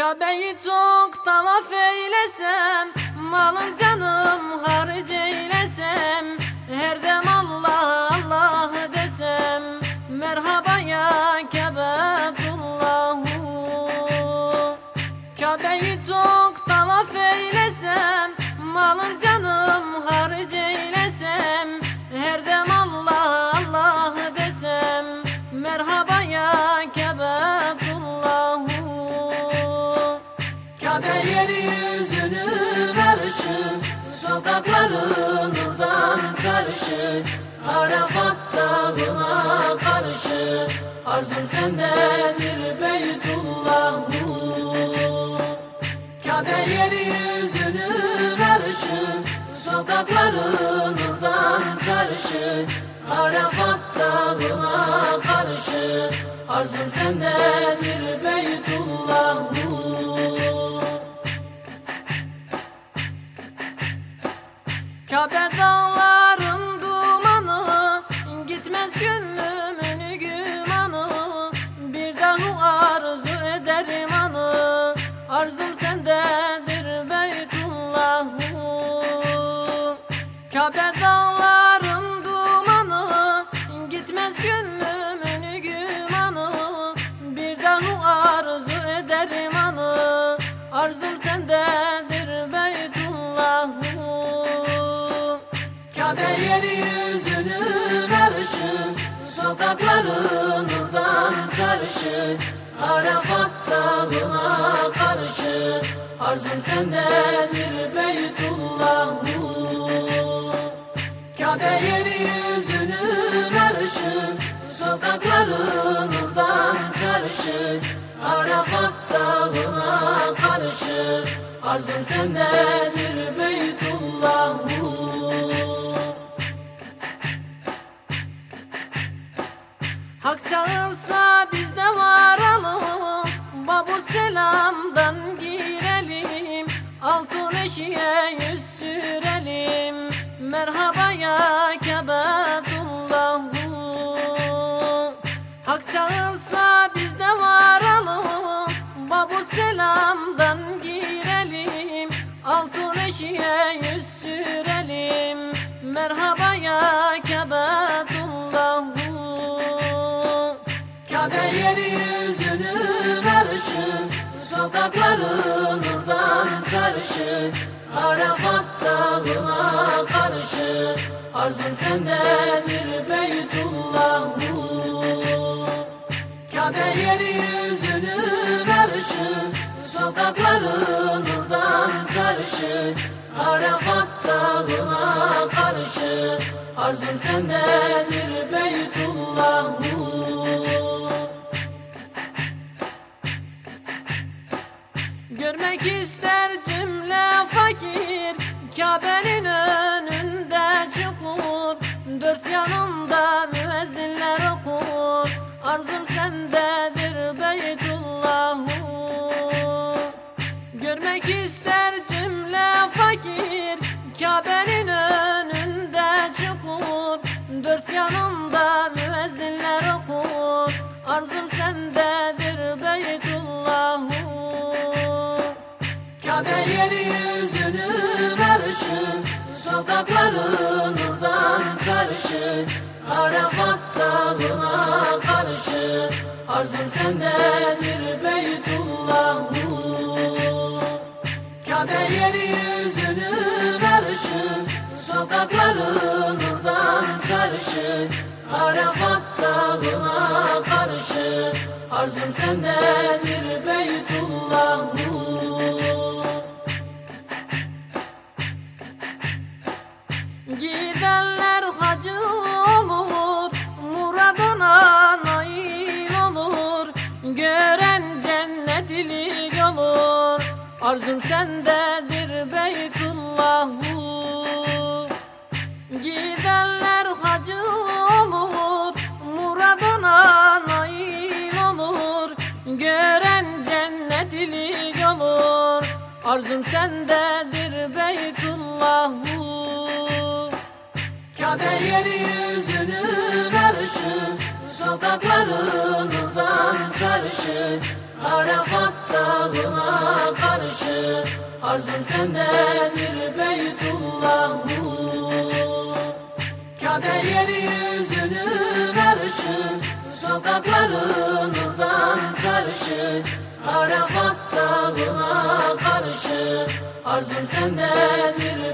Kabe'yi çok tavaf eylesem Malım canım harc eylesem Her dem Allah Allah desem Merhaba ya Kebetullahu. Kabe'yi çok tavaf eylesem Malım canım Kabe yeryüzünün arşı Sokakları nurdan çarşı Arafat dağına karşı Arzum sendedir Beytullahu Kabe yeryüzünün arşı Sokakları nurdan çarşı Arafat dağına karşı Arzum sendedir Beytullahu Kabe dağların dumanı Gitmez gönlümün gümanı. Bir daha arzu ederim anı Arzum sendedir Beytullahu Kabe dağların dumanı Gitmez gönlümün gümanı. Bir daha arzu ederim anı Arzum sendedir yeryüzünün arşı Sokakları nurdan çarşı Arafat dağına karşı Arzum sendedir Beytullahu Kabe yeryüzünün arşı Sokakları nurdan çarşı Arafat dağına karşı Arzum sendedir Beytullahu çağırsa biz de varalım Babur selamdan girelim Altın eşiğe yüz sürelim. Merhaba ya Kebetullahu Hak çağırsa biz de varalım Babur selamdan girelim Altın eşiğe yüz sürelim. Merhaba ya Kebetullahu Kabe yeryüzünün arşı Sokakları nurdan çarşı Arafat dağına karşı Arzum sendedir Beytullahu Kabe yeryüzünün arşı Sokakları nurdan çarşı Arafat dağına karşı Arzum sendedir Beytullahu Görmek ister cümle fakir. Kabe'nin önünde çukur. Dört yanında müezzinler okur. Arzum sendedir Beytullahu. Görmek ister cümle Sokakları nurdan çarşı Arafat dağına karşı Arzum sendedir Beytullahu Kabe yeryüzünün arşı Sokakları nurdan çarşı Arafat dağına karşı Arzum sendedir arzum sendedir Beytullahu. Gidenler hacı olur, muradına nail olur. Gören cennetlik olur, arzum sendedir Beytullahu. Kabe yeryüzünün arşı Sokakları nurdan çarşı Arafat dağına Arzum sendendir Beytullahu Kabe yeryüzünün arışı Sokakları nurdan çarşı Arafat dağına karışık Arzum sendendir